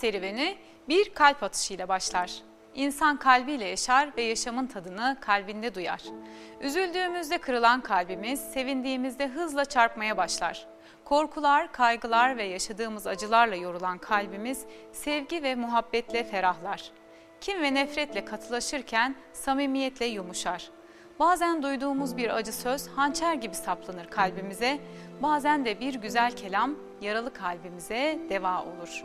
Serüveni bir kalp atışıyla başlar. İnsan kalbiyle yaşar ve yaşamın tadını kalbinde duyar. Üzüldüğümüzde kırılan kalbimiz, sevindiğimizde hızla çarpmaya başlar. Korkular, kaygılar ve yaşadığımız acılarla yorulan kalbimiz sevgi ve muhabbetle ferahlar. Kim ve nefretle katılaşırken samimiyetle yumuşar. Bazen duyduğumuz bir acı söz hançer gibi saplanır kalbimize, bazen de bir güzel kelam yaralı kalbimize deva olur.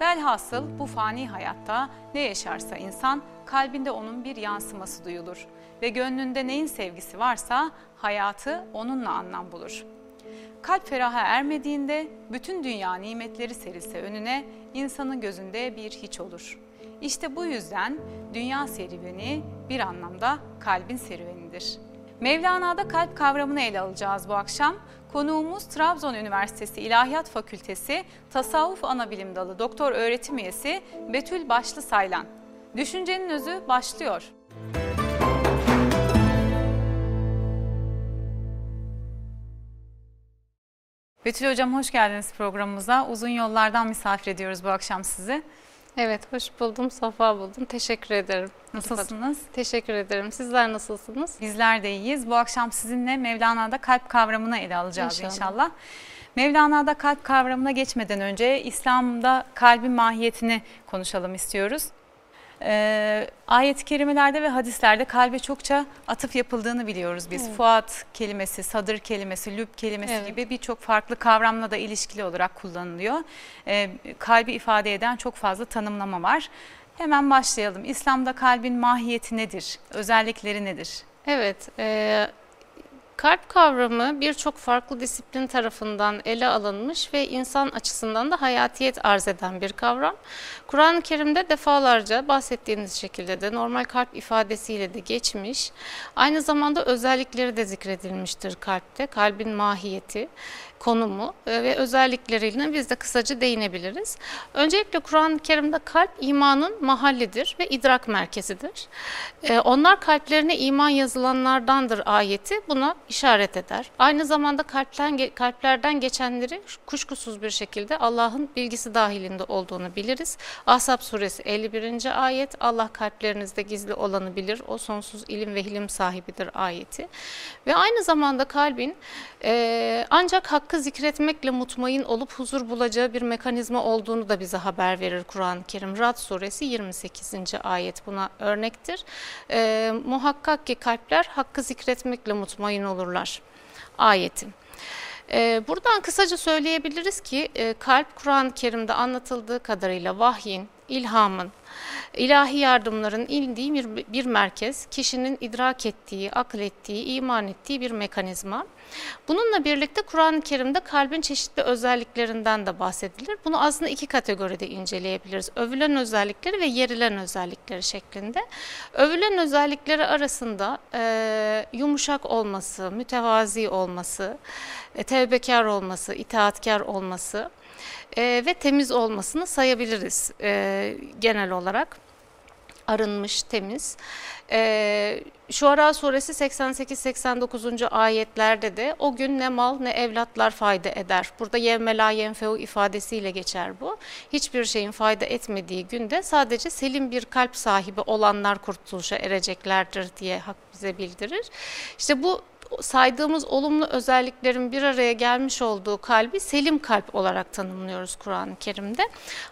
Velhasıl bu fani hayatta ne yaşarsa insan kalbinde onun bir yansıması duyulur ve gönlünde neyin sevgisi varsa hayatı onunla anlam bulur. Kalp feraha ermediğinde bütün dünya nimetleri serilse önüne insanın gözünde bir hiç olur. İşte bu yüzden dünya serüveni bir anlamda kalbin serüvenidir. Mevlana'da kalp kavramını ele alacağız bu akşam. Konuğumuz Trabzon Üniversitesi İlahiyat Fakültesi Tasavvuf Anabilim Dalı Doktor Öğretim Üyesi Betül Başlı Saylan. Düşüncenin özü başlıyor. Betül Hocam hoş geldiniz programımıza. Uzun yollardan misafir ediyoruz bu akşam sizi. Evet, hoş buldum, safa buldum. Teşekkür ederim. Nasılsınız? Teşekkür ederim. Sizler nasılsınız? Bizler de iyiyiz. Bu akşam sizinle Mevlana'da kalp kavramını ele alacağız inşallah. İnşallah. Mevlana'da kalp kavramına geçmeden önce İslam'da kalbin mahiyetini konuşalım istiyoruz. Ee, ayet-i kerimelerde ve hadislerde kalbe çokça atıf yapıldığını biliyoruz biz. Evet. Fuat kelimesi, sadır kelimesi, lüb kelimesi Evet. gibi birçok farklı kavramla da ilişkili olarak kullanılıyor. Ee, kalbi ifade eden çok fazla tanımlama var. Hemen başlayalım. İslam'da kalbin mahiyeti nedir? Özellikleri nedir? Evet, e, kalp kavramı birçok farklı disiplin tarafından ele alınmış ve insan açısından da hayatiyet arz eden bir kavram. Kur'an-ı Kerim'de defalarca bahsettiğiniz şekilde de normal kalp ifadesiyle de geçmiş. Aynı zamanda özellikleri de zikredilmiştir kalpte, kalbin mahiyeti. Konumu e, ve özellikleriyle biz de kısaca değinebiliriz. Öncelikle Kur'an-ı Kerim'de kalp imanın mahallidir ve idrak merkezidir. E, Onlar kalplerine iman yazılanlardandır ayeti buna işaret eder. Aynı zamanda kalpten, kalplerden geçenleri kuşkusuz bir şekilde Allah'ın bilgisi dahilinde olduğunu biliriz. Ahzab suresi 51. ayet Allah kalplerinizde gizli olanı bilir. O sonsuz ilim ve hilim sahibidir ayeti. Ve aynı zamanda kalbin e, ancak hakkı zikretmekle mutmain olup huzur bulacağı bir mekanizma olduğunu da bize haber verir Kur'an-ı Kerim. Rad suresi 28. ayet buna örnektir. E, muhakkak ki kalpler hakkı zikretmekle mutmain olurlar ayeti. Ee, Buradan kısaca söyleyebiliriz ki e, kalp Kur'an-ı Kerim'de anlatıldığı kadarıyla vahyin, ilhamın, ilahi yardımların indiği bir, bir merkez, kişinin idrak ettiği, aklettiği, iman ettiği bir mekanizma. Bununla birlikte Kur'an-ı Kerim'de kalbin çeşitli özelliklerinden de bahsedilir. Bunu aslında iki kategoride inceleyebiliriz. Övülen özellikleri ve yerilen özellikleri şeklinde. Övülen özellikleri arasında e, yumuşak olması, mütevazi olması, e, tevbekar olması, itaatkar olması e, ve temiz olmasını sayabiliriz e, genel olarak. Arınmış, temiz. E, Şuara suresi 88-89. ayetlerde de o gün ne mal ne evlatlar fayda eder. Burada yevme yenfeu ifadesiyle geçer bu. Hiçbir şeyin fayda etmediği günde sadece selim bir kalp sahibi olanlar kurtuluşa ereceklerdir diye hak bize bildirir. İşte bu saydığımız olumlu özelliklerin bir araya gelmiş olduğu kalbi selim kalp olarak tanımlıyoruz Kur'an-ı Kerim'de.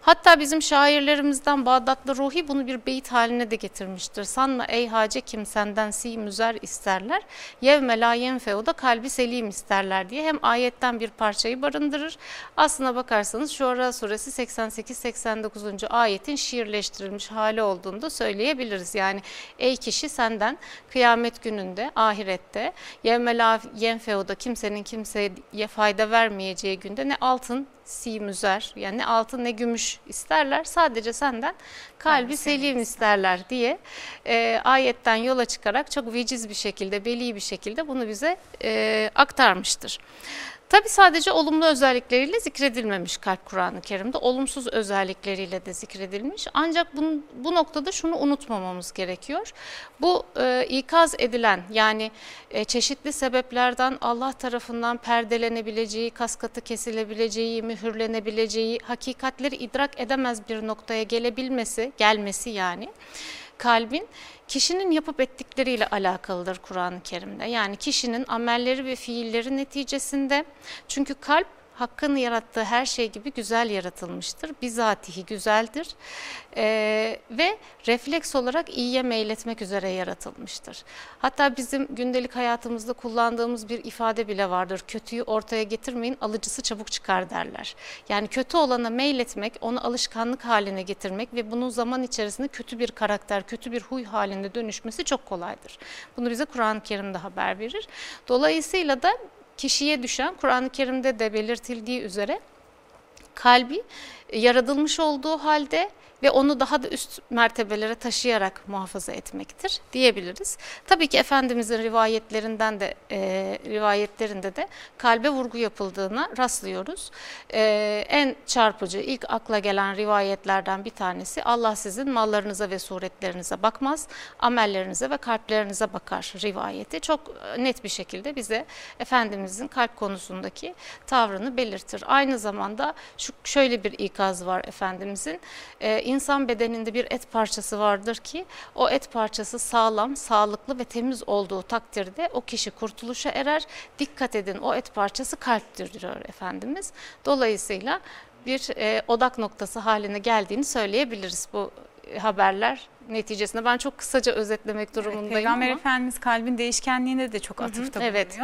Hatta bizim şairlerimizden Bağdatlı Ruhi bunu bir beyit haline de getirmiştir. Sanma ey hace kim senden si müzer isterler. Yevme la yenfeu da kalbi selim isterler diye hem ayetten bir parçayı barındırır. Aslına bakarsanız Şuara suresi 88-89. ayetin şiirleştirilmiş hali olduğunu da söyleyebiliriz. Yani ey kişi senden kıyamet gününde, ahirette Yevme la yenfeu'da kimsenin kimseye fayda vermeyeceği günde ne altın si müzer yani ne altın ne gümüş isterler sadece senden kalbi selim isterler diye e, ayetten yola çıkarak çok veciz bir şekilde beli bir şekilde bunu bize e, aktarmıştır. Tabi sadece olumlu özellikleriyle zikredilmemiş kalp Kur'an-ı Kerim'de, olumsuz özellikleriyle de zikredilmiş. Ancak bu, bu noktada şunu unutmamamız gerekiyor. Bu e, ikaz edilen yani e, çeşitli sebeplerden Allah tarafından perdelenebileceği, kaskatı kesilebileceği, mühürlenebileceği, hakikatleri idrak edemez bir noktaya gelebilmesi, gelmesi yani kalbin kişinin yapıp ettikleriyle alakalıdır Kur'an-ı Kerim'de. Yani kişinin amelleri ve fiilleri neticesinde çünkü kalp Hakk'ın yarattığı her şey gibi güzel yaratılmıştır. Bizatihi güzeldir ee, ve refleks olarak iyiye meyletmek üzere yaratılmıştır. Hatta bizim gündelik hayatımızda kullandığımız bir ifade bile vardır. Kötüyü ortaya getirmeyin, alıcısı çabuk çıkar derler. Yani kötü olana meyletmek, onu alışkanlık haline getirmek ve bunun zaman içerisinde kötü bir karakter, kötü bir huy halinde dönüşmesi çok kolaydır. Bunu bize Kur'an-ı Kerim'de haber verir. Dolayısıyla da kişiye düşen Kur'an-ı Kerim'de de belirtildiği üzere kalbi yaratılmış olduğu halde ve onu daha da üst mertebelere taşıyarak muhafaza etmektir diyebiliriz. Tabii ki Efendimizin rivayetlerinden de e, rivayetlerinde de kalbe vurgu yapıldığına rastlıyoruz. E, en çarpıcı ilk akla gelen rivayetlerden bir tanesi Allah sizin mallarınıza ve suretlerinize bakmaz, amellerinize ve kalplerinize bakar rivayeti. Çok net bir şekilde bize Efendimizin kalp konusundaki tavrını belirtir. Aynı zamanda şu şöyle bir ikaz var Efendimizin. E, insan bedeninde bir et parçası vardır ki o et parçası sağlam, sağlıklı ve temiz olduğu takdirde o kişi kurtuluşa erer. Dikkat edin o et parçası kalptir diyor Efendimiz. Dolayısıyla bir e, odak noktası haline geldiğini söyleyebiliriz bu haberler neticesinde. Ben çok kısaca özetlemek durumundayım evet, Peygamber ama. Efendimiz kalbin değişkenliğine de çok atıfta bulunuyor. evet.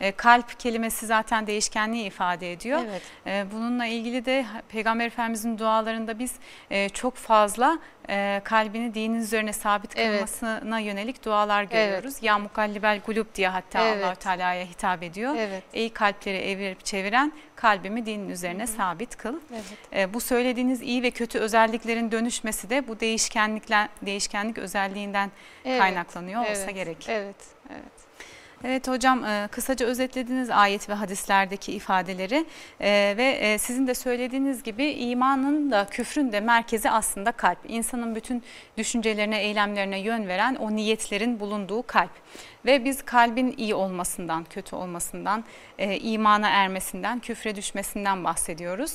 E, kalp kelimesi zaten değişkenliği ifade ediyor. Evet. E, bununla ilgili de Peygamber Efendimizin dualarında biz e, çok fazla e, kalbini dinin üzerine sabit Evet. kılmasına yönelik dualar görüyoruz. Ya mukallibel kulub diye hatta Evet. Allah Teala'ya hitap ediyor. Evet. Ey kalpleri evirip çeviren kalbimi dinin üzerine sabit kıl. Evet. E, bu söylediğiniz iyi ve kötü özelliklerin dönüşmesi de bu değişkenlikler değişkenlik özelliğinden Evet. kaynaklanıyor olsa Evet. gerek. Evet. Evet. Evet hocam e, kısaca özetlediniz ayet ve hadislerdeki ifadeleri E, ve e, sizin de söylediğiniz gibi imanın da küfrün de merkezi aslında kalp. İnsanın bütün düşüncelerine, eylemlerine yön veren o niyetlerin bulunduğu kalp. Ve biz kalbin iyi olmasından, kötü olmasından, e, imana ermesinden, küfre düşmesinden bahsediyoruz.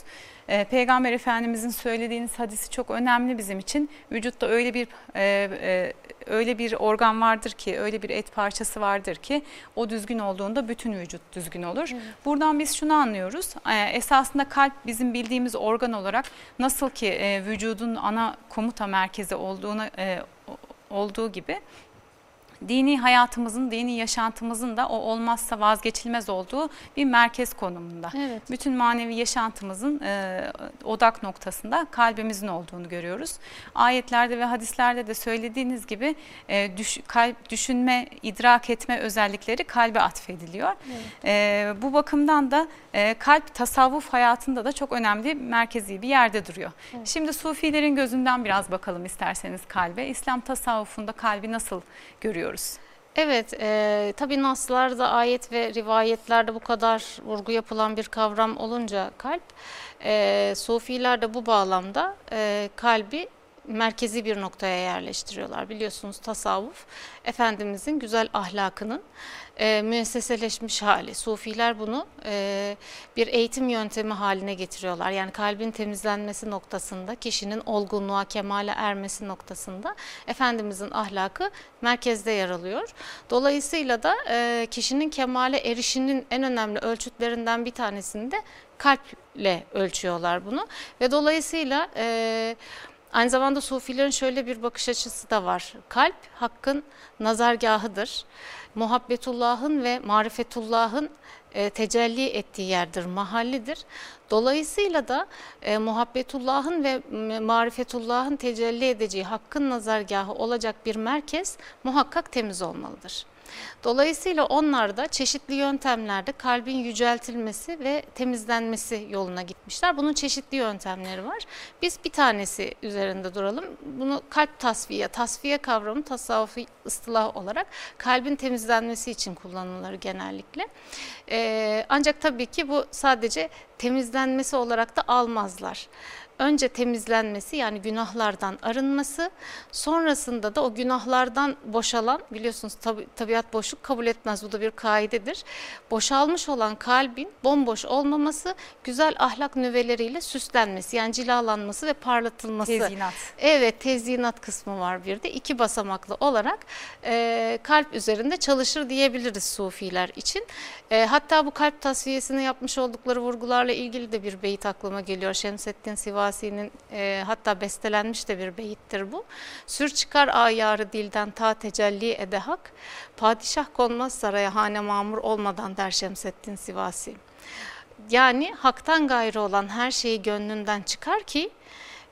E, Peygamber Efendimizin söylediğiniz hadisi çok önemli bizim için. Vücutta öyle bir e, e, öyle bir organ vardır ki, öyle bir et parçası vardır ki o düzgün olduğunda bütün vücut düzgün olur. Buradan biz şunu anlıyoruz. E, esasında kalp bizim bildiğimiz organ olarak nasıl ki e, vücudun ana komuta merkezi olduğunu e, o- olduğu gibi dini hayatımızın, dini yaşantımızın da o olmazsa vazgeçilmez olduğu bir merkez konumunda. Evet. Bütün manevi yaşantımızın e, odak noktasında kalbimizin olduğunu görüyoruz. Ayetlerde ve hadislerde de söylediğiniz gibi e, düş, kalp düşünme, idrak etme özellikleri kalbe atfediliyor. E, bu bakımdan da e, kalp tasavvuf hayatında da çok önemli, merkezi bir yerde duruyor. Şimdi Sufilerin gözünden biraz bakalım isterseniz kalbe. İslam tasavvufunda kalbi nasıl görüyoruz? Evet, e, tabii naslarda, ayet ve rivayetlerde bu kadar vurgu yapılan bir kavram olunca kalp, e, Sufiler de bu bağlamda e, kalbi merkezi bir noktaya yerleştiriyorlar. Biliyorsunuz tasavvuf, Efendimizin güzel ahlakının e, müesseseleşmiş hali. Sufiler bunu e, bir eğitim yöntemi haline getiriyorlar. Yani kalbin temizlenmesi noktasında, kişinin olgunluğa, kemale ermesi noktasında Efendimizin ahlakı merkezde yer alıyor. Dolayısıyla da e, kişinin kemale erişinin en önemli ölçütlerinden bir tanesini de kalple ölçüyorlar bunu. Ve dolayısıyla e, aynı zamanda Sufilerin şöyle bir bakış açısı da var. Kalp hakkın nazargahıdır. Muhabbetullah'ın ve marifetullah'ın e, tecelli ettiği yerdir, mahallidir. Dolayısıyla da e, muhabbetullah'ın ve marifetullah'ın tecelli edeceği hakkın nazargahı olacak bir merkez muhakkak temiz olmalıdır. Dolayısıyla onlar da çeşitli yöntemlerde kalbin yüceltilmesi ve temizlenmesi yoluna gitmişler. Bunun çeşitli yöntemleri var. Biz bir tanesi üzerinde duralım. Bunu kalp tasfiye, tasfiye kavramı tasavvufi ıstılah olarak kalbin temizlenmesi için kullanılır genellikle. Ee, ancak tabii ki bu sadece temizlenmesi olarak da almazlar. Önce temizlenmesi yani günahlardan arınması, sonrasında da o günahlardan boşalan biliyorsunuz tabi, tabiat boşluk kabul etmez bu da bir kaidedir. Boşalmış olan kalbin bomboş olmaması, güzel ahlak nüveleriyle süslenmesi yani cilalanması ve parlatılması. Tezyinat. Evet tezyinat kısmı var bir de iki basamaklı olarak e, kalp üzerinde çalışır diyebiliriz sufiler için. E, hatta bu kalp tasfiyesini yapmış oldukları vurgularla ilgili de bir beyit aklıma geliyor. Şemsettin Sivasi'nin e, hatta bestelenmiş de bir beyittir bu. Sür çıkar ayarı dilden ta tecelli ede hak, padişah konmaz saraya hane mamur olmadan der Şemsettin Sivasi. Yani haktan gayrı olan her şeyi gönlünden çıkar ki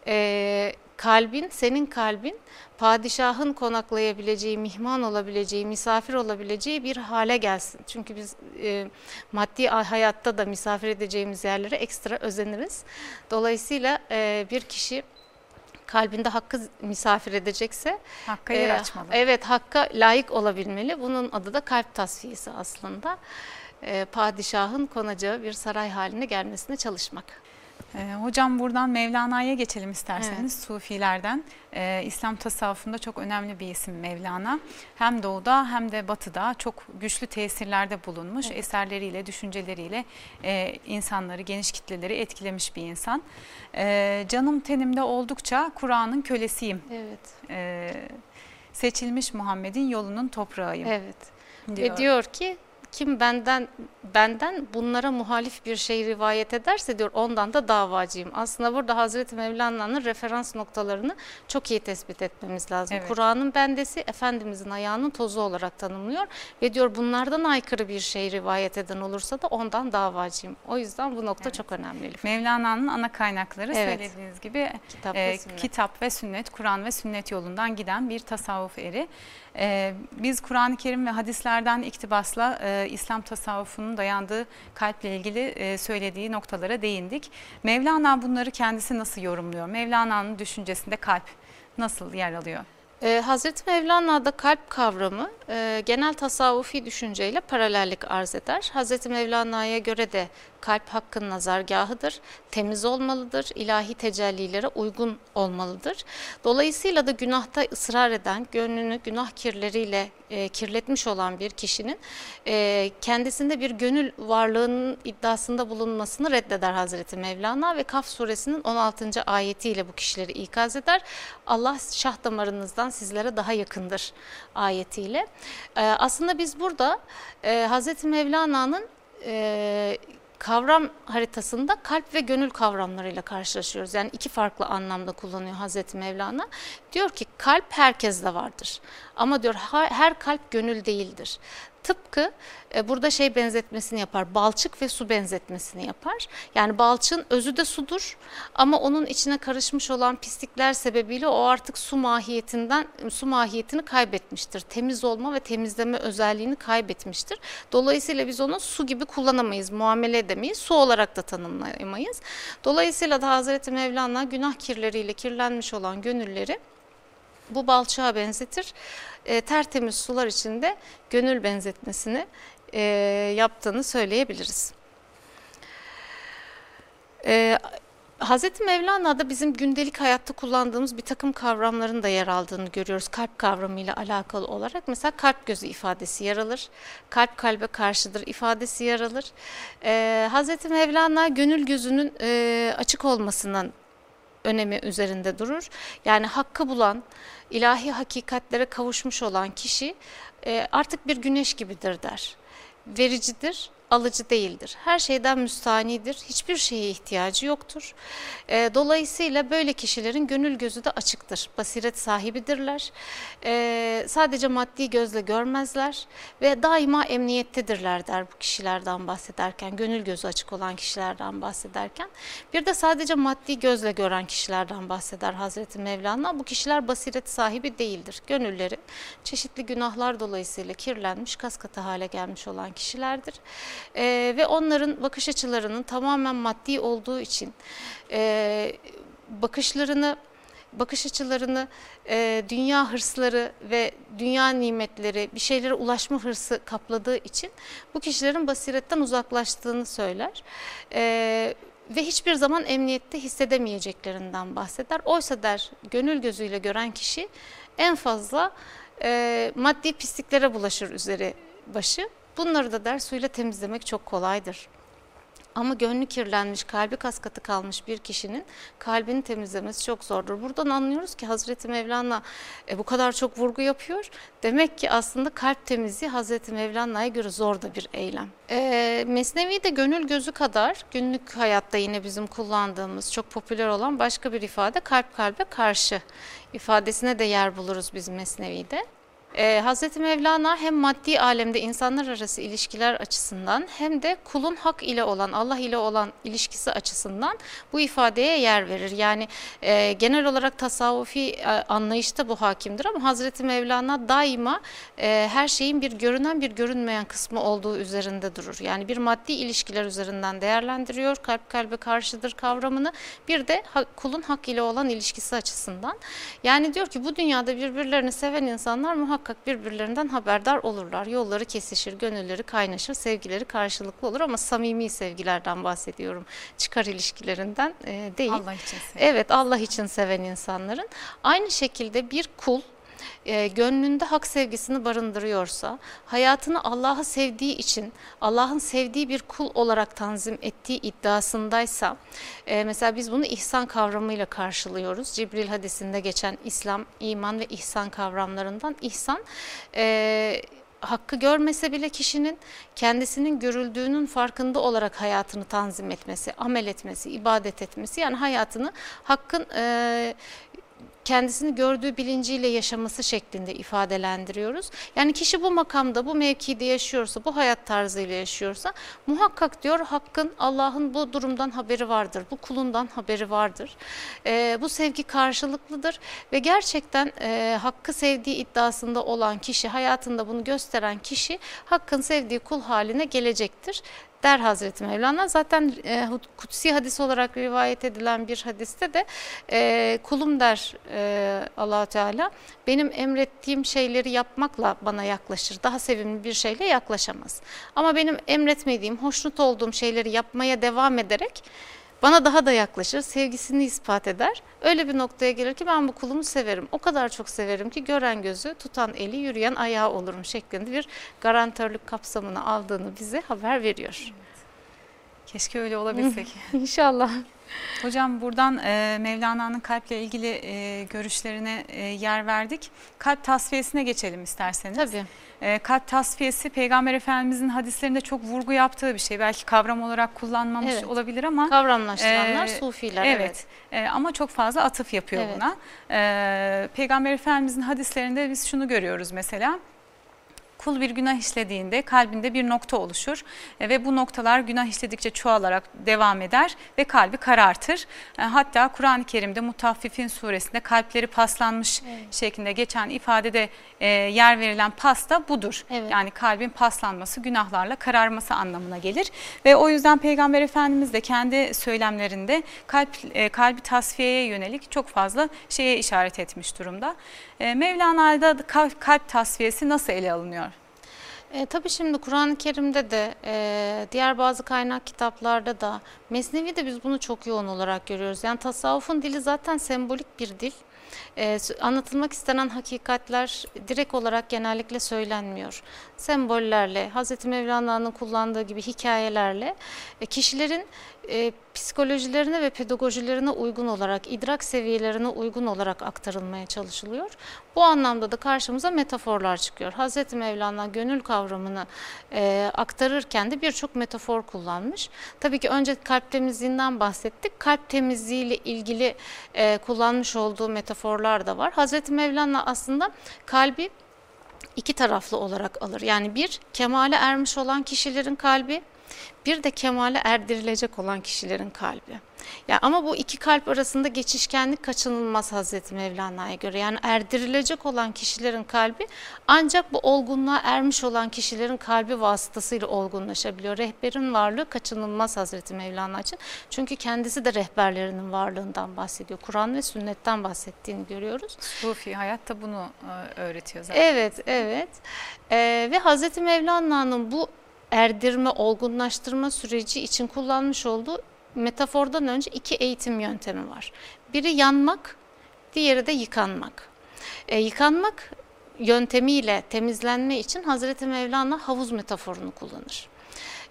e, kalbin, senin kalbin padişahın konaklayabileceği, mihman olabileceği, misafir olabileceği bir hale gelsin. Çünkü biz e, maddi hayatta da misafir edeceğimiz yerlere ekstra özeniriz. Dolayısıyla e, bir kişi kalbinde hakkı misafir edecekse Hakka yer e, açmalı. Evet, hakka layık olabilmeli. Bunun adı da kalp tasfiyesi aslında. E, padişahın konacağı bir saray haline gelmesine çalışmak. Ee, hocam buradan Mevlana'ya geçelim isterseniz Sufilerden. Ee, İslam tasavvufunda çok önemli bir isim Mevlana. Hem doğuda hem de batıda çok güçlü tesirlerde bulunmuş. Evet. Eserleriyle, düşünceleriyle e, insanları, geniş kitleleri etkilemiş bir insan. Ee, canım tenimde oldukça Kur'an'ın kölesiyim. Evet. Ee, seçilmiş Muhammed'in yolunun toprağıyım. Evet. diyor. Ve diyor ki kim benden benden bunlara muhalif bir şey rivayet ederse diyor ondan da davacıyım. Aslında burada Hazreti Mevlana'nın referans noktalarını çok iyi tespit etmemiz lazım. Evet. Kur'an'ın bendesi Efendimizin ayağının tozu olarak tanımlıyor ve diyor bunlardan aykırı bir şey rivayet eden olursa da ondan davacıyım. O yüzden bu nokta Evet. çok önemli. Mevlana'nın ana kaynakları Evet. söylediğiniz gibi Kitap e, ve sünnet. kitap ve sünnet, Kur'an ve sünnet yolundan giden bir tasavvuf eri. E, biz Kur'an-ı Kerim ve hadislerden iktibasla e, İslam tasavvufunun dayandığı kalple ilgili e, söylediği noktalara değindik. Mevlana bunları kendisi nasıl yorumluyor? Mevlana'nın düşüncesinde kalp nasıl yer alıyor? Ee, Hazreti Mevlana'da kalp kavramı e, genel tasavvufi düşünceyle paralellik arz eder. Hazreti Mevlana'ya göre de kalp hakkın nazargahıdır, temiz olmalıdır, ilahi tecellilere uygun olmalıdır. Dolayısıyla da günahta ısrar eden, gönlünü günah kirleriyle e, kirletmiş olan bir kişinin e, kendisinde bir gönül varlığının iddiasında bulunmasını reddeder Hazreti Mevlana ve Kaf suresinin 16. ayetiyle bu kişileri ikaz eder. Allah şah damarınızdan sizlere daha yakındır ayetiyle. E, aslında biz burada e, Hazreti Mevlana'nın e, kavram haritasında kalp ve gönül kavramlarıyla karşılaşıyoruz. Yani iki farklı anlamda kullanıyor Hazreti Mevlana. Diyor ki kalp herkeste vardır. Ama diyor her, kalp gönül değildir. Tıpkı e, burada şey benzetmesini yapar, balçık ve su benzetmesini yapar. Yani balçığın özü de sudur ama onun içine karışmış olan pislikler sebebiyle o artık su mahiyetinden su mahiyetini kaybetmiştir. Temiz olma ve temizleme özelliğini kaybetmiştir. Dolayısıyla biz onu su gibi kullanamayız, muamele edemeyiz, su olarak da tanımlayamayız. Dolayısıyla da Hazreti Mevlana günah kirleriyle kirlenmiş olan gönülleri bu balçığa benzetir. E, tertemiz sular içinde gönül benzetmesini e, yaptığını söyleyebiliriz. E, Hazreti Mevlana'da bizim gündelik hayatta kullandığımız bir takım kavramların da yer aldığını görüyoruz. Kalp kavramıyla alakalı olarak mesela kalp gözü ifadesi yer alır. Kalp kalbe karşıdır ifadesi yer alır. Ee, Hazreti Mevlana gönül gözünün e, açık olmasından önemi üzerinde durur. Yani hakkı bulan, ilahi hakikatlere kavuşmuş olan kişi e, artık bir güneş gibidir der. Vericidir, alıcı değildir. Her şeyden müstanidir. Hiçbir şeye ihtiyacı yoktur. E, dolayısıyla böyle kişilerin gönül gözü de açıktır. Basiret sahibidirler. E, sadece maddi gözle görmezler ve daima emniyettedirler der bu kişilerden bahsederken. Gönül gözü açık olan kişilerden bahsederken. Bir de sadece maddi gözle gören kişilerden bahseder Hazreti Mevlana. Bu kişiler basiret sahibi değildir. Gönülleri çeşitli günahlar dolayısıyla kirlenmiş, kaskatı hale gelmiş olan kişilerdir. Ee, ve onların bakış açılarının tamamen maddi olduğu için e, bakışlarını bakış açılarını e, dünya hırsları ve dünya nimetleri bir şeylere ulaşma hırsı kapladığı için bu kişilerin basiretten uzaklaştığını söyler. E, ve hiçbir zaman emniyette hissedemeyeceklerinden bahseder. Oysa der gönül gözüyle gören kişi en fazla e, maddi pisliklere bulaşır üzeri başı. Bunları da der suyla temizlemek çok kolaydır. Ama gönlü kirlenmiş, kalbi kaskatı kalmış bir kişinin kalbini temizlemesi çok zordur. Buradan anlıyoruz ki Hazreti Mevlana e, bu kadar çok vurgu yapıyor. Demek ki aslında kalp temizliği Hazreti Mevlana'ya göre zor da bir eylem. E, Mesnevi de gönül gözü kadar günlük hayatta yine bizim kullandığımız çok popüler olan başka bir ifade kalp kalbe karşı ifadesine de yer buluruz biz Mesnevi'de. Ee, Hz. Mevlana hem maddi alemde insanlar arası ilişkiler açısından hem de kulun hak ile olan, Allah ile olan ilişkisi açısından bu ifadeye yer verir. Yani e, genel olarak tasavvufi e, anlayışta bu hakimdir ama Hz. Mevlana daima e, her şeyin bir görünen bir görünmeyen kısmı olduğu üzerinde durur. Yani bir maddi ilişkiler üzerinden değerlendiriyor, kalp kalbe karşıdır kavramını. Bir de ha, kulun hak ile olan ilişkisi açısından. Yani diyor ki bu dünyada birbirlerini seven insanlar muhakkak muhakkak birbirlerinden haberdar olurlar. Yolları kesişir, gönülleri kaynaşır, sevgileri karşılıklı olur ama samimi sevgilerden bahsediyorum. Çıkar ilişkilerinden e, değil. Allah için seven. Evet Allah için seven insanların. Aynı şekilde bir kul e, gönlünde hak sevgisini barındırıyorsa, hayatını Allah'ı sevdiği için, Allah'ın sevdiği bir kul olarak tanzim ettiği iddiasındaysa, e, mesela biz bunu ihsan kavramıyla karşılıyoruz. Cibril hadisinde geçen İslam, iman ve ihsan kavramlarından ihsan, e, hakkı görmese bile kişinin kendisinin görüldüğünün farkında olarak hayatını tanzim etmesi, amel etmesi, ibadet etmesi yani hayatını hakkın e, kendisini gördüğü bilinciyle yaşaması şeklinde ifadelendiriyoruz. Yani kişi bu makamda, bu mevkide yaşıyorsa, bu hayat tarzıyla yaşıyorsa muhakkak diyor Hakk'ın, Allah'ın bu durumdan haberi vardır, bu kulundan haberi vardır. E, bu sevgi karşılıklıdır ve gerçekten e, Hakk'ı sevdiği iddiasında olan kişi, hayatında bunu gösteren kişi Hakk'ın sevdiği kul haline gelecektir der Hazreti Mevlana. Zaten e, kutsi hadis olarak rivayet edilen bir hadiste de e, kulum der e, allah Teala benim emrettiğim şeyleri yapmakla bana yaklaşır. Daha sevimli bir şeyle yaklaşamaz. Ama benim emretmediğim, hoşnut olduğum şeyleri yapmaya devam ederek bana daha da yaklaşır, sevgisini ispat eder. Öyle bir noktaya gelir ki ben bu kulumu severim. O kadar çok severim ki gören gözü, tutan eli, yürüyen ayağı olurum şeklinde bir garantörlük kapsamını aldığını bize haber veriyor. Keşke öyle olabilsek. İnşallah. Hocam buradan e, Mevlana'nın kalple ilgili e, görüşlerine e, yer verdik. Kalp tasfiyesine geçelim isterseniz. Tabii. E, kalp tasfiyesi Peygamber Efendimizin hadislerinde çok vurgu yaptığı bir şey. Belki kavram olarak kullanmamış Evet. olabilir ama Kavramlaştıranlar Ee, sufiler. Evet, Evet. Ee, ama çok fazla atıf yapıyor Evet. buna. Ee, Peygamber Efendimizin hadislerinde biz şunu görüyoruz mesela. Kul bir günah işlediğinde kalbinde bir nokta oluşur E, ve bu noktalar günah işledikçe çoğalarak devam eder ve kalbi karartır. E, hatta Kur'an-ı Kerim'de Mutaffifin suresinde kalpleri paslanmış şeklinde geçen ifadede e, yer verilen pasta budur. Evet. Yani kalbin paslanması, günahlarla kararması anlamına gelir. Ve o yüzden Peygamber Efendimiz de kendi söylemlerinde kalp e, kalbi tasfiyeye yönelik çok fazla şeye işaret etmiş durumda. E, Mevlana'da da kalp, tasfiyesi nasıl ele alınıyor? E, tabii şimdi Kur'an-ı Kerim'de de e, diğer bazı kaynak kitaplarda da Mesnevi'de biz bunu çok yoğun olarak görüyoruz. Yani tasavvufun dili zaten sembolik bir dil. E, anlatılmak istenen hakikatler direkt olarak genellikle söylenmiyor. Sembollerle, Hz. Mevlana'nın kullandığı gibi hikayelerle e, kişilerin e, psikolojilerine ve pedagojilerine uygun olarak, idrak seviyelerine uygun olarak aktarılmaya çalışılıyor. Bu anlamda da karşımıza metaforlar çıkıyor. Hz. Mevlana gönül kavramını e, aktarırken de birçok metafor kullanmış. Tabii ki önce kalp temizliğinden bahsettik. Kalp temizliğiyle ilgili e, kullanmış olduğu metaforlar da var. Hz. Mevlana aslında kalbi iki taraflı olarak alır. Yani bir kemale ermiş olan kişilerin kalbi, bir de kemale erdirilecek olan kişilerin kalbi. Ya ama bu iki kalp arasında geçişkenlik kaçınılmaz Hazreti Mevlana'ya göre. Yani erdirilecek olan kişilerin kalbi ancak bu olgunluğa ermiş olan kişilerin kalbi vasıtasıyla olgunlaşabiliyor. Rehberin varlığı kaçınılmaz Hazreti Mevlana için. Çünkü kendisi de rehberlerinin varlığından bahsediyor. Kur'an ve sünnetten bahsettiğini görüyoruz. Sufi hayat da bunu e, öğretiyor zaten. Evet, evet. Ee, ve Hazreti Mevlana'nın bu erdirme, olgunlaştırma süreci için kullanmış olduğu metafordan önce iki eğitim yöntemi var. Biri yanmak, diğeri de yıkanmak. E, yıkanmak yöntemiyle temizlenme için Hazreti Mevlana havuz metaforunu kullanır.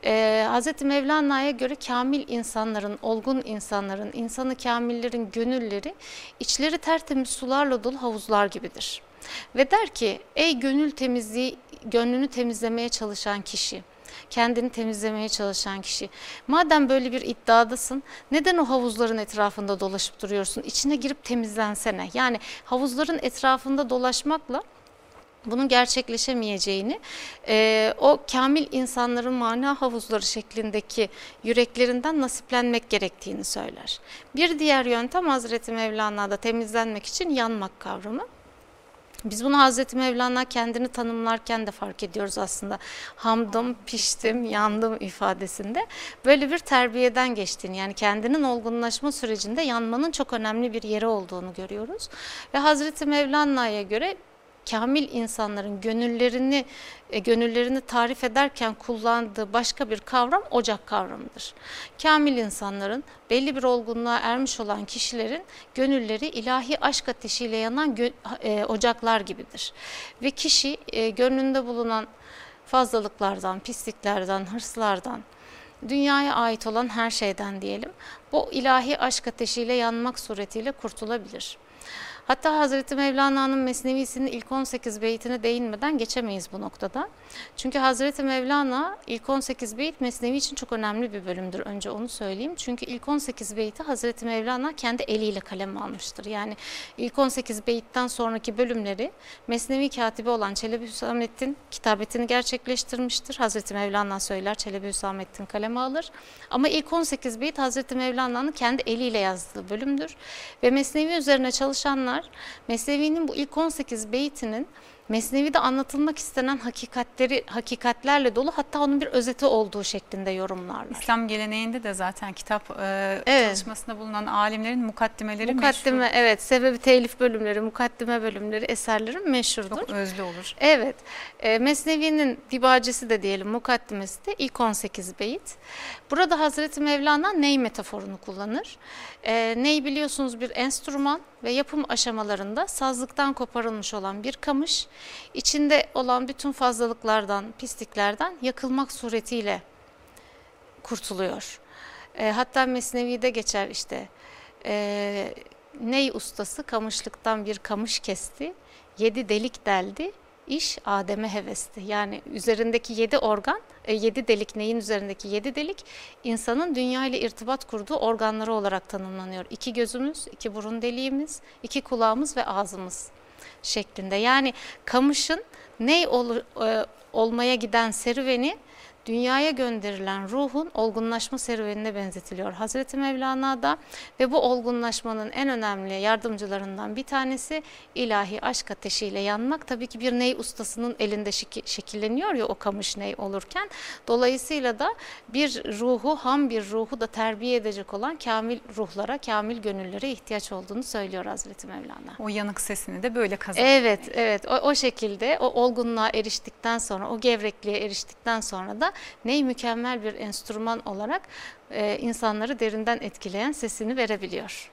Ee, Hz. Mevlana'ya göre kamil insanların, olgun insanların, insanı kamillerin gönülleri içleri tertemiz sularla dolu havuzlar gibidir. Ve der ki ey gönül temizliği, gönlünü temizlemeye çalışan kişi, kendini temizlemeye çalışan kişi. Madem böyle bir iddiadasın neden o havuzların etrafında dolaşıp duruyorsun? İçine girip temizlensene. Yani havuzların etrafında dolaşmakla bunun gerçekleşemeyeceğini, e, o kamil insanların mana havuzları şeklindeki yüreklerinden nasiplenmek gerektiğini söyler. Bir diğer yöntem Hazreti Mevlana'da temizlenmek için yanmak kavramı. Biz bunu Hazreti Mevlana kendini tanımlarken de fark ediyoruz aslında. Hamdım, piştim, yandım ifadesinde. Böyle bir terbiyeden geçtiğini yani kendinin olgunlaşma sürecinde yanmanın çok önemli bir yeri olduğunu görüyoruz. Ve Hazreti Mevlana'ya göre kamil insanların gönüllerini e, gönüllerini tarif ederken kullandığı başka bir kavram ocak kavramıdır. Kamil insanların belli bir olgunluğa ermiş olan kişilerin gönülleri ilahi aşk ateşiyle yanan e, ocaklar gibidir. Ve kişi e, gönlünde bulunan fazlalıklardan, pisliklerden, hırslardan, dünyaya ait olan her şeyden diyelim, bu ilahi aşk ateşiyle yanmak suretiyle kurtulabilir. Hatta Hazreti Mevlana'nın Mesnevisinin ilk 18 beytine değinmeden geçemeyiz bu noktada. Çünkü Hazreti Mevlana ilk 18 beyt Mesnevi için çok önemli bir bölümdür. Önce onu söyleyeyim. Çünkü ilk 18 beyti Hazreti Mevlana kendi eliyle kaleme almıştır. Yani ilk 18 beyitten sonraki bölümleri Mesnevi katibi olan Çelebi Hüsamettin kitabetini gerçekleştirmiştir. Hazreti Mevlana söyler Çelebi Hüsamettin kaleme alır. Ama ilk 18 beyt Hazreti Mevlana'nın kendi eliyle yazdığı bölümdür. Ve Mesnevi üzerine çalışanlar Mesnevi'nin bu ilk 18 beytinin Mesnevi'de anlatılmak istenen hakikatleri hakikatlerle dolu hatta onun bir özeti olduğu şeklinde yorumlarlar. İslam geleneğinde de zaten kitap e, evet. çalışmasında bulunan alimlerin mukaddimeleri Mukaddime, meşhur. evet sebebi telif bölümleri, mukaddime bölümleri eserlerin meşhurdur. Çok özlü olur. Evet. E, Mesnevi'nin dibacesi de diyelim mukaddimesi de ilk 18 beyit. Burada Hazreti Mevlana ney metaforunu kullanır. E, ney biliyorsunuz bir enstrüman ve yapım aşamalarında sazlıktan koparılmış olan bir kamış içinde olan bütün fazlalıklardan, pisliklerden yakılmak suretiyle kurtuluyor. E, hatta Mesnevi'de geçer işte e, ney ustası kamışlıktan bir kamış kesti, yedi delik deldi, iş Adem'e hevesti. Yani üzerindeki yedi organ, e, yedi delik neyin üzerindeki yedi delik insanın dünya ile irtibat kurduğu organları olarak tanımlanıyor. İki gözümüz, iki burun deliğimiz, iki kulağımız ve ağzımız şeklinde. Yani kamışın ney ol, e, olmaya giden serüveni dünyaya gönderilen ruhun olgunlaşma serüvenine benzetiliyor Hazreti Mevlana'da ve bu olgunlaşmanın en önemli yardımcılarından bir tanesi ilahi aşk ateşiyle yanmak. Tabii ki bir ney ustasının elinde şekilleniyor ya o kamış ney olurken. Dolayısıyla da bir ruhu, ham bir ruhu da terbiye edecek olan kamil ruhlara, kamil gönüllere ihtiyaç olduğunu söylüyor Hazreti Mevlana. O yanık sesini de böyle kazanıyor. Evet, evet. O, o şekilde o olgunluğa eriştikten sonra, o gevrekliğe eriştikten sonra da ney mükemmel bir enstrüman olarak e, insanları derinden etkileyen sesini verebiliyor.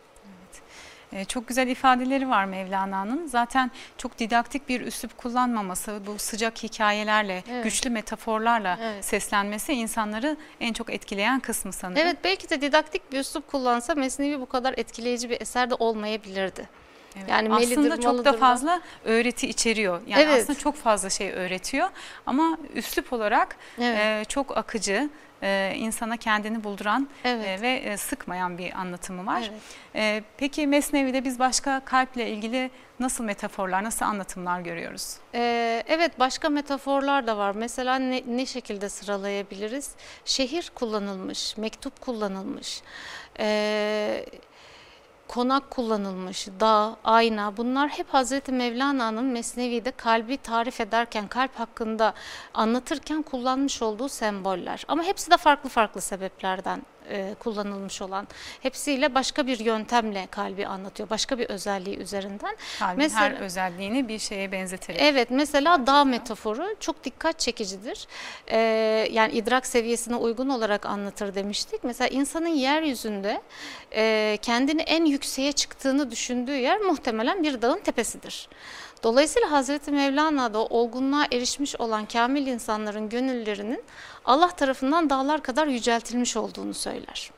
E, çok güzel ifadeleri var Mevlana'nın. Zaten çok didaktik bir üslup kullanmaması, bu sıcak hikayelerle, evet. güçlü metaforlarla evet. seslenmesi insanları en çok etkileyen kısmı sanırım. Evet belki de didaktik bir üslup kullansa Mesnevi bu kadar etkileyici bir eser de olmayabilirdi. Evet. Yani aslında çok da fazla öğreti içeriyor. Yani evet. aslında çok fazla şey öğretiyor ama üslup olarak evet. e, çok akıcı, e, insana kendini bulduran evet. e, ve e, sıkmayan bir anlatımı var. Evet. E, peki Mesnevi'de biz başka kalple ilgili nasıl metaforlar, nasıl anlatımlar görüyoruz? E, evet başka metaforlar da var. Mesela ne, ne şekilde sıralayabiliriz? Şehir kullanılmış, mektup kullanılmış. Evet konak kullanılmış, dağ, ayna bunlar hep Hazreti Mevlana'nın Mesnevi'de kalbi tarif ederken, kalp hakkında anlatırken kullanmış olduğu semboller. Ama hepsi de farklı farklı sebeplerden e, kullanılmış olan. Hepsiyle başka bir yöntemle kalbi anlatıyor. Başka bir özelliği üzerinden. Kalbin Mesela- her özelliğini bir şeye benzeterek. Evet mesela dağ metaforu çok dikkat çekicidir. Ee, yani idrak seviyesine uygun olarak anlatır demiştik. Mesela insanın yeryüzünde e, kendini en yükseğe çıktığını düşündüğü yer muhtemelen bir dağın tepesidir. Dolayısıyla Hazreti Mevlana da o olgunluğa erişmiş olan kamil insanların gönüllerinin Allah tarafından dağlar kadar yüceltilmiş olduğunu söyler.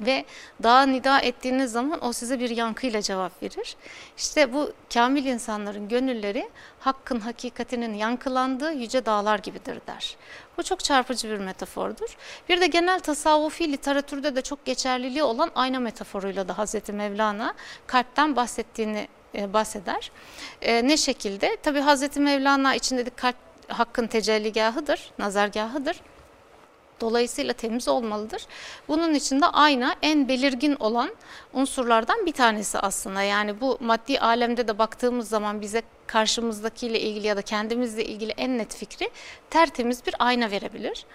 Ve dağa nida ettiğiniz zaman o size bir yankıyla cevap verir. İşte bu kamil insanların gönülleri hakkın hakikatinin yankılandığı yüce dağlar gibidir der. Bu çok çarpıcı bir metafordur. Bir de genel tasavvufi literatürde de çok geçerliliği olan ayna metaforuyla da Hazreti Mevlana kalpten bahsettiğini bahseder. E, ne şekilde? Tabi Hazreti Mevlana için dedik kalp hakkın tecelligahıdır, nazargahıdır. Dolayısıyla temiz olmalıdır. Bunun için de ayna en belirgin olan unsurlardan bir tanesi aslında. Yani bu maddi alemde de baktığımız zaman bize karşımızdakiyle ilgili ya da kendimizle ilgili en net fikri tertemiz bir ayna verebilir.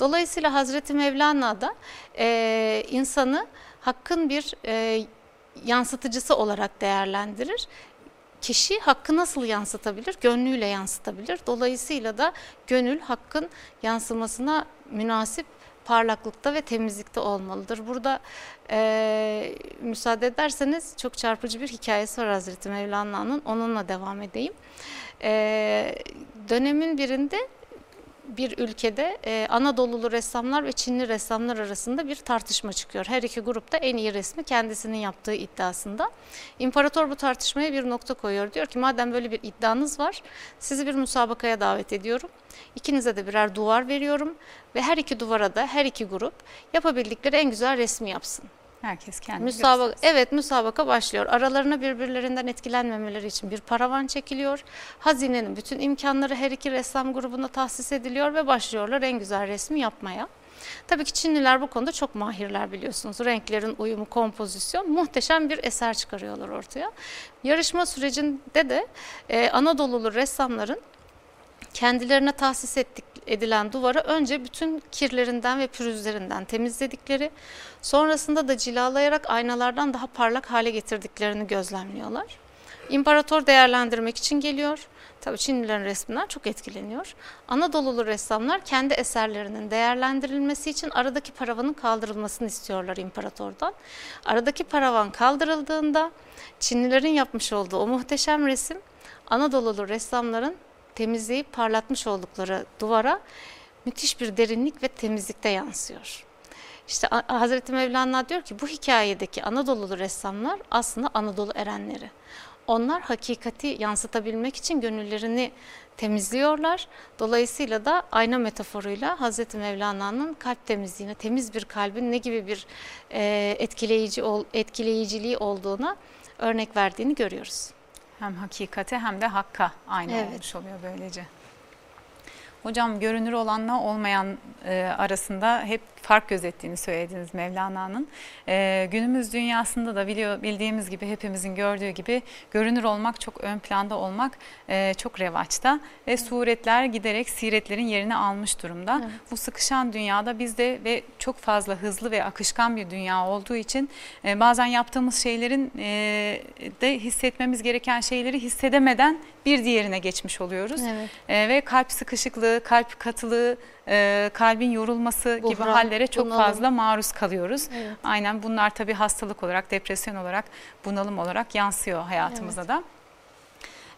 Dolayısıyla Hazreti Mevlana da e, insanı hakkın bir e, yansıtıcısı olarak değerlendirir. Kişi hakkı nasıl yansıtabilir? Gönlüyle yansıtabilir. Dolayısıyla da gönül hakkın yansımasına münasip parlaklıkta ve temizlikte olmalıdır. Burada e, müsaade ederseniz çok çarpıcı bir hikayesi var Hazreti Mevlana'nın. Onunla devam edeyim. E, dönemin birinde bir ülkede e, Anadolulu ressamlar ve Çinli ressamlar arasında bir tartışma çıkıyor. Her iki grupta en iyi resmi kendisinin yaptığı iddiasında. İmparator bu tartışmaya bir nokta koyuyor. Diyor ki madem böyle bir iddianız var sizi bir musabakaya davet ediyorum. İkinize de birer duvar veriyorum ve her iki duvara da her iki grup yapabildikleri en güzel resmi yapsın. Herkes kendi Müsabaka, göstersin. evet müsabaka başlıyor. Aralarına birbirlerinden etkilenmemeleri için bir paravan çekiliyor. Hazinenin bütün imkanları her iki ressam grubuna tahsis ediliyor ve başlıyorlar en güzel resmi yapmaya. Tabii ki Çinliler bu konuda çok mahirler biliyorsunuz. Renklerin uyumu, kompozisyon muhteşem bir eser çıkarıyorlar ortaya. Yarışma sürecinde de e, Anadolulu ressamların kendilerine tahsis ettik, edilen duvara önce bütün kirlerinden ve pürüzlerinden temizledikleri, sonrasında da cilalayarak aynalardan daha parlak hale getirdiklerini gözlemliyorlar. İmparator değerlendirmek için geliyor. Tabii Çinlilerin resminden çok etkileniyor. Anadolulu ressamlar kendi eserlerinin değerlendirilmesi için aradaki paravanın kaldırılmasını istiyorlar imparatordan. Aradaki paravan kaldırıldığında Çinlilerin yapmış olduğu o muhteşem resim Anadolulu ressamların temizleyip parlatmış oldukları duvara müthiş bir derinlik ve temizlikte yansıyor. İşte Hazreti Mevlana diyor ki bu hikayedeki Anadolulu ressamlar aslında Anadolu erenleri. Onlar hakikati yansıtabilmek için gönüllerini temizliyorlar. Dolayısıyla da ayna metaforuyla Hazreti Mevlana'nın kalp temizliğine, temiz bir kalbin ne gibi bir e, etkileyici etkileyiciliği olduğuna örnek verdiğini görüyoruz. Hem hakikate hem de hakka aynı Evet. olmuş oluyor böylece. Hocam görünür olanla olmayan e, arasında hep fark gözettiğini söylediniz Mevlana'nın. E, günümüz dünyasında da biliyor, bildiğimiz gibi hepimizin gördüğü gibi görünür olmak çok ön planda olmak e, çok revaçta ve suretler giderek siretlerin yerini almış durumda. Evet. Bu sıkışan dünyada bizde ve çok fazla hızlı ve akışkan bir dünya olduğu için e, bazen yaptığımız şeylerin e, de hissetmemiz gereken şeyleri hissedemeden bir diğerine geçmiş oluyoruz. Evet. E, ve kalp sıkışıklığı, kalp katılığı, e, kalbin yorulması gibi Buhran, hallere çok bunalım. fazla maruz kalıyoruz. Evet. Aynen bunlar tabii hastalık olarak, depresyon olarak, bunalım olarak yansıyor hayatımıza Evet. da.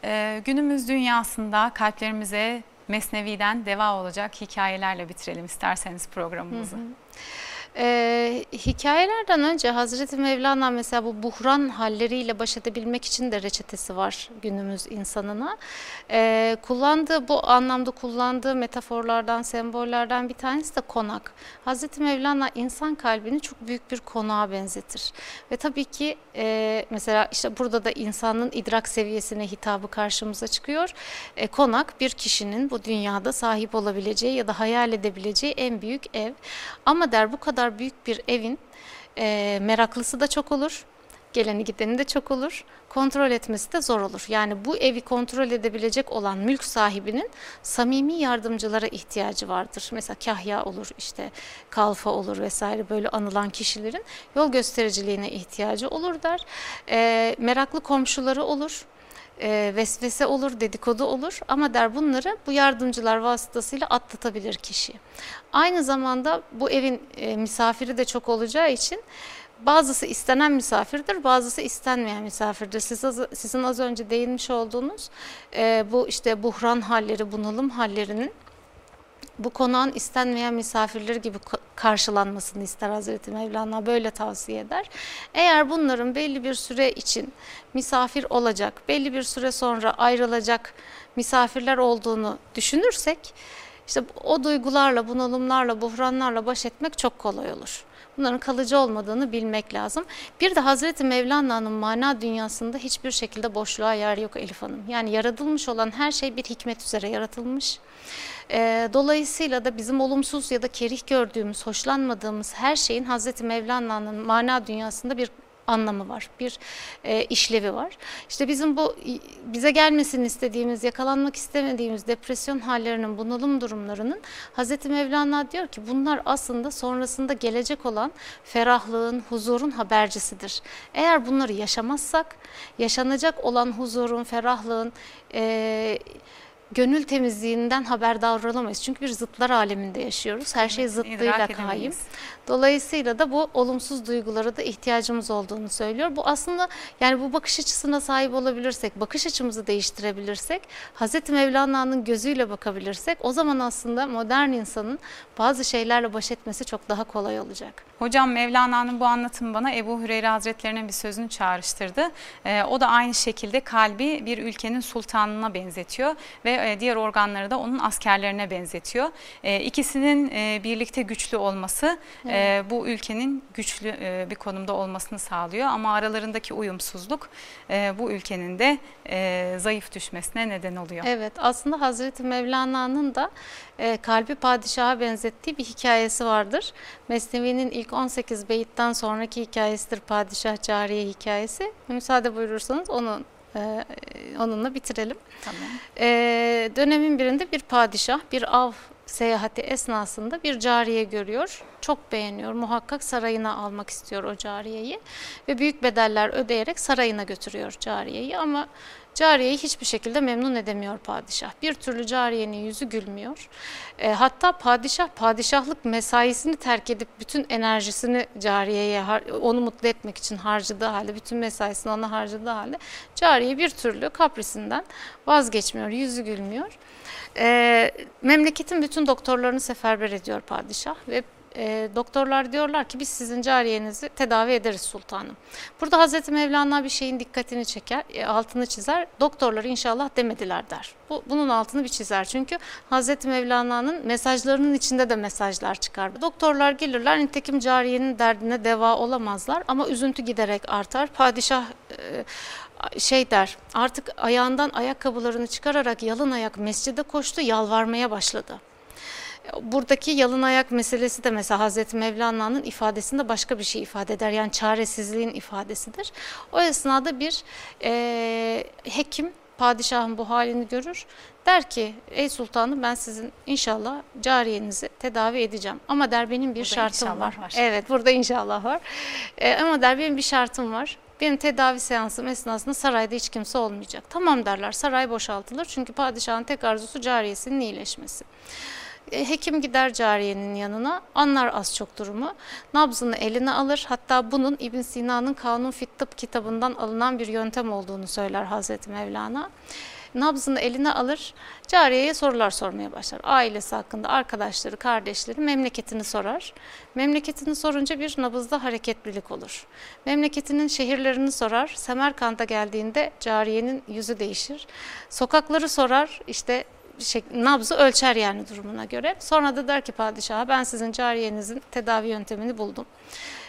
E, günümüz dünyasında kalplerimize Mesnevi'den deva olacak hikayelerle bitirelim isterseniz programımızı. Ee, hikayelerden önce Hazreti Mevlana mesela bu buhran halleriyle baş edebilmek için de reçetesi var günümüz insanına. Ee, kullandığı bu anlamda kullandığı metaforlardan, sembollerden bir tanesi de konak. Hazreti Mevlana insan kalbini çok büyük bir konağa benzetir. Ve tabii ki e, mesela işte burada da insanın idrak seviyesine hitabı karşımıza çıkıyor. E, konak bir kişinin bu dünyada sahip olabileceği ya da hayal edebileceği en büyük ev. Ama der bu kadar büyük bir evin e, meraklısı da çok olur, Geleni gideni de çok olur. Kontrol etmesi de zor olur. Yani bu evi kontrol edebilecek olan mülk sahibinin samimi yardımcılara ihtiyacı vardır. Mesela kahya olur, işte kalfa olur vesaire böyle anılan kişilerin yol göstericiliğine ihtiyacı olur der. E, meraklı komşuları olur e, vesvese olur, dedikodu olur ama der bunları bu yardımcılar vasıtasıyla atlatabilir kişi. Aynı zamanda bu evin e, misafiri de çok olacağı için bazısı istenen misafirdir, bazısı istenmeyen misafirdir. Siz az, sizin az önce değinmiş olduğunuz e, bu işte buhran halleri, bunalım hallerinin bu konağın istenmeyen misafirleri gibi karşılanmasını ister Hazreti Mevlana böyle tavsiye eder. Eğer bunların belli bir süre için misafir olacak, belli bir süre sonra ayrılacak misafirler olduğunu düşünürsek işte o duygularla, bunalımlarla, buhranlarla baş etmek çok kolay olur. Bunların kalıcı olmadığını bilmek lazım. Bir de Hazreti Mevlana'nın mana dünyasında hiçbir şekilde boşluğa yer yok Elif Hanım. Yani yaratılmış olan her şey bir hikmet üzere yaratılmış. E, dolayısıyla da bizim olumsuz ya da kerih gördüğümüz, hoşlanmadığımız her şeyin Hazreti Mevlana'nın mana dünyasında bir anlamı var, bir e, işlevi var. İşte bizim bu bize gelmesini istediğimiz, yakalanmak istemediğimiz depresyon hallerinin, bunalım durumlarının Hazreti Mevlana diyor ki bunlar aslında sonrasında gelecek olan ferahlığın, huzurun habercisidir. Eğer bunları yaşamazsak, yaşanacak olan huzurun, ferahlığın, e, gönül temizliğinden haberdar olamayız. Çünkü bir zıtlar aleminde yaşıyoruz. Her şey zıttıyla kaim. Dolayısıyla da bu olumsuz duygulara da ihtiyacımız olduğunu söylüyor. Bu aslında yani bu bakış açısına sahip olabilirsek, bakış açımızı değiştirebilirsek, Hazreti Mevlana'nın gözüyle bakabilirsek o zaman aslında modern insanın bazı şeylerle baş etmesi çok daha kolay olacak. Hocam Mevlana'nın bu anlatımı bana Ebu Hüreyre Hazretlerinin bir sözünü çağrıştırdı. Ee, o da aynı şekilde kalbi bir ülkenin sultanına benzetiyor ve e, diğer organları da onun askerlerine benzetiyor. E, ikisinin e, birlikte güçlü olması evet. e, bu ülkenin güçlü e, bir konumda olmasını sağlıyor. Ama aralarındaki uyumsuzluk e, bu ülkenin de e, zayıf düşmesine neden oluyor. Evet aslında Hazreti Mevlana'nın da e, kalbi padişaha benzettiği bir hikayesi vardır. Mesnevi'nin ilk 18 beyitten sonraki hikayesidir Padişah Cariye hikayesi. Müsaade buyurursanız onun e, onunla bitirelim. Tamam. E, dönemin birinde bir padişah bir av seyahati esnasında bir cariye görüyor. Çok beğeniyor. Muhakkak sarayına almak istiyor o cariyeyi ve büyük bedeller ödeyerek sarayına götürüyor cariyeyi ama Cariyeyi hiçbir şekilde memnun edemiyor padişah. Bir türlü cariyenin yüzü gülmüyor. E, hatta padişah padişahlık mesaisini terk edip bütün enerjisini cariyeye onu mutlu etmek için harcadığı halde, bütün mesaisini ona harcadığı halde cariye bir türlü kaprisinden vazgeçmiyor, yüzü gülmüyor. E, memleketin bütün doktorlarını seferber ediyor padişah ve e, doktorlar diyorlar ki biz sizin cariyenizi tedavi ederiz sultanım. Burada Hazreti Mevlana bir şeyin dikkatini çeker, e, altını çizer. Doktorlar inşallah demediler der. Bu, bunun altını bir çizer. Çünkü Hazreti Mevlana'nın mesajlarının içinde de mesajlar çıkar. Doktorlar gelirler nitekim cariyenin derdine deva olamazlar ama üzüntü giderek artar. Padişah e, şey der artık ayağından ayakkabılarını çıkararak yalın ayak mescide koştu yalvarmaya başladı. Buradaki yalın ayak meselesi de mesela Hazreti Mevlana'nın ifadesinde başka bir şey ifade eder. Yani çaresizliğin ifadesidir. O esnada bir e, hekim padişahın bu halini görür. Der ki ey sultanım ben sizin inşallah cariyenizi tedavi edeceğim. Ama der benim bir burada şartım var. var. Evet burada inşallah var. E, ama der benim bir şartım var. Benim tedavi seansım esnasında sarayda hiç kimse olmayacak. Tamam derler saray boşaltılır çünkü padişahın tek arzusu cariyesinin iyileşmesi. E, hekim gider cariyenin yanına, anlar az çok durumu, nabzını eline alır. Hatta bunun İbn Sina'nın Kanun Fit Tıp kitabından alınan bir yöntem olduğunu söyler Hazreti Mevlana. Nabzını eline alır, cariyeye sorular sormaya başlar. Ailesi hakkında, arkadaşları, kardeşleri, memleketini sorar. Memleketini sorunca bir nabızda hareketlilik olur. Memleketinin şehirlerini sorar. Semerkant'a geldiğinde cariyenin yüzü değişir. Sokakları sorar, işte şey, nabzı ölçer yani durumuna göre. Sonra da der ki padişaha ben sizin cariyenizin tedavi yöntemini buldum.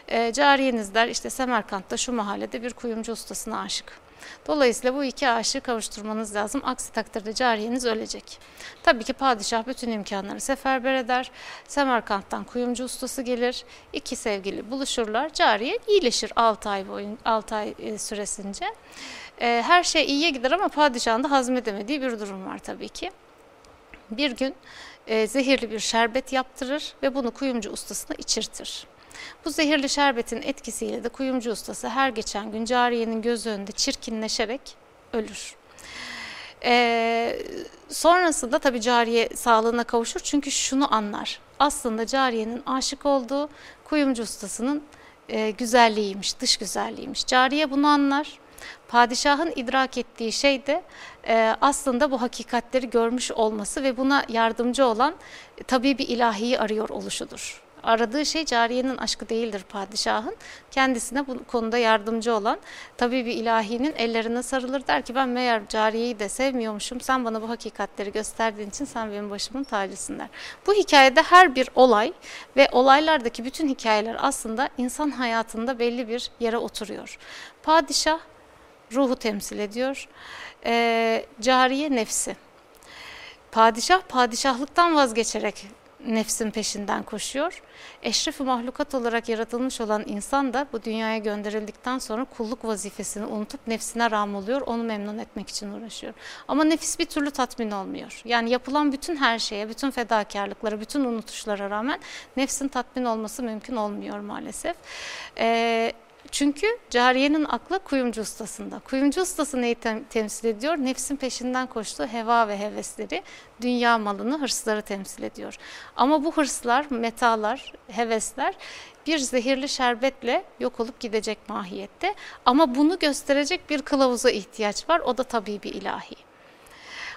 E, cariyeniz der işte Semerkant'ta şu mahallede bir kuyumcu ustasına aşık. Dolayısıyla bu iki aşığı kavuşturmanız lazım. Aksi takdirde cariyeniz ölecek. Tabii ki padişah bütün imkanları seferber eder. Semerkant'tan kuyumcu ustası gelir. İki sevgili buluşurlar. Cariye iyileşir 6 ay boyun 6 ay e, süresince. E, her şey iyiye gider ama padişahın da hazmedemediği bir durum var tabii ki. Bir gün e, zehirli bir şerbet yaptırır ve bunu kuyumcu ustasına içirtir. Bu zehirli şerbetin etkisiyle de kuyumcu ustası her geçen gün cariyenin göz önünde çirkinleşerek ölür. Ee, sonrasında tabii cariye sağlığına kavuşur çünkü şunu anlar. Aslında cariyenin aşık olduğu kuyumcu ustasının e, güzelliğiymiş, dış güzelliğiymiş. Cariye bunu anlar. Padişahın idrak ettiği şey de e, aslında bu hakikatleri görmüş olması ve buna yardımcı olan e, tabii bir ilahiyi arıyor oluşudur. Aradığı şey cariyenin aşkı değildir padişahın. Kendisine bu konuda yardımcı olan tabii bir ilahinin ellerine sarılır der ki ben meğer cariyeyi de sevmiyormuşum. Sen bana bu hakikatleri gösterdiğin için sen benim başımın tacısın der. Bu hikayede her bir olay ve olaylardaki bütün hikayeler aslında insan hayatında belli bir yere oturuyor. Padişah ruhu temsil ediyor. E, cariye nefsi. Padişah padişahlıktan vazgeçerek nefsin peşinden koşuyor. Eşref-i mahlukat olarak yaratılmış olan insan da bu dünyaya gönderildikten sonra kulluk vazifesini unutup nefsine ram oluyor, onu memnun etmek için uğraşıyor. Ama nefis bir türlü tatmin olmuyor. Yani yapılan bütün her şeye, bütün fedakarlıklara, bütün unutuşlara rağmen nefsin tatmin olması mümkün olmuyor maalesef. Ee, çünkü cariyenin aklı kuyumcu ustasında. Kuyumcu ustası neyi tem temsil ediyor? Nefsin peşinden koştuğu heva ve hevesleri, dünya malını, hırsları temsil ediyor. Ama bu hırslar, metalar, hevesler bir zehirli şerbetle yok olup gidecek mahiyette. Ama bunu gösterecek bir kılavuza ihtiyaç var. O da tabii bir ilahi.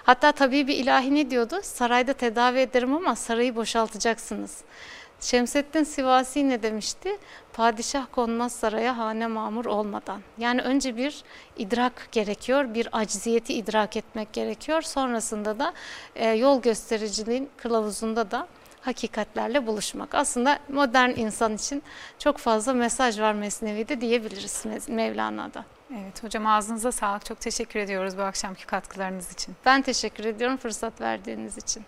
Hatta tabii bir ilahi ne diyordu? Sarayda tedavi ederim ama sarayı boşaltacaksınız. Şemseddin Sivasi ne demişti? Padişah konmaz saraya hane mamur olmadan. Yani önce bir idrak gerekiyor, bir acziyeti idrak etmek gerekiyor. Sonrasında da e, yol göstericiliğin kılavuzunda da hakikatlerle buluşmak. Aslında modern insan için çok fazla mesaj var Mesnevi'de diyebiliriz Mevlana'da. Evet hocam ağzınıza sağlık. Çok teşekkür ediyoruz bu akşamki katkılarınız için. Ben teşekkür ediyorum fırsat verdiğiniz için.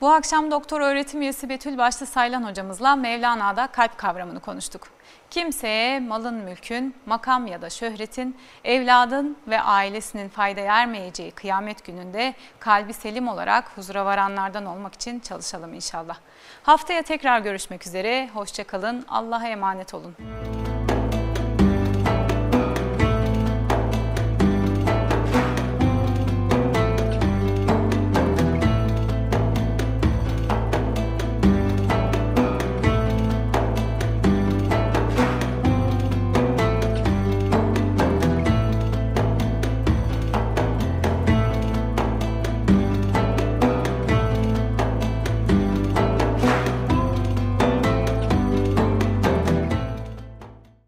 Bu akşam doktor öğretim üyesi Betül Başlı Saylan hocamızla Mevlana'da kalp kavramını konuştuk. Kimseye malın mülkün, makam ya da şöhretin, evladın ve ailesinin fayda ermeyeceği kıyamet gününde kalbi selim olarak huzura varanlardan olmak için çalışalım inşallah. Haftaya tekrar görüşmek üzere, hoşçakalın, Allah'a emanet olun.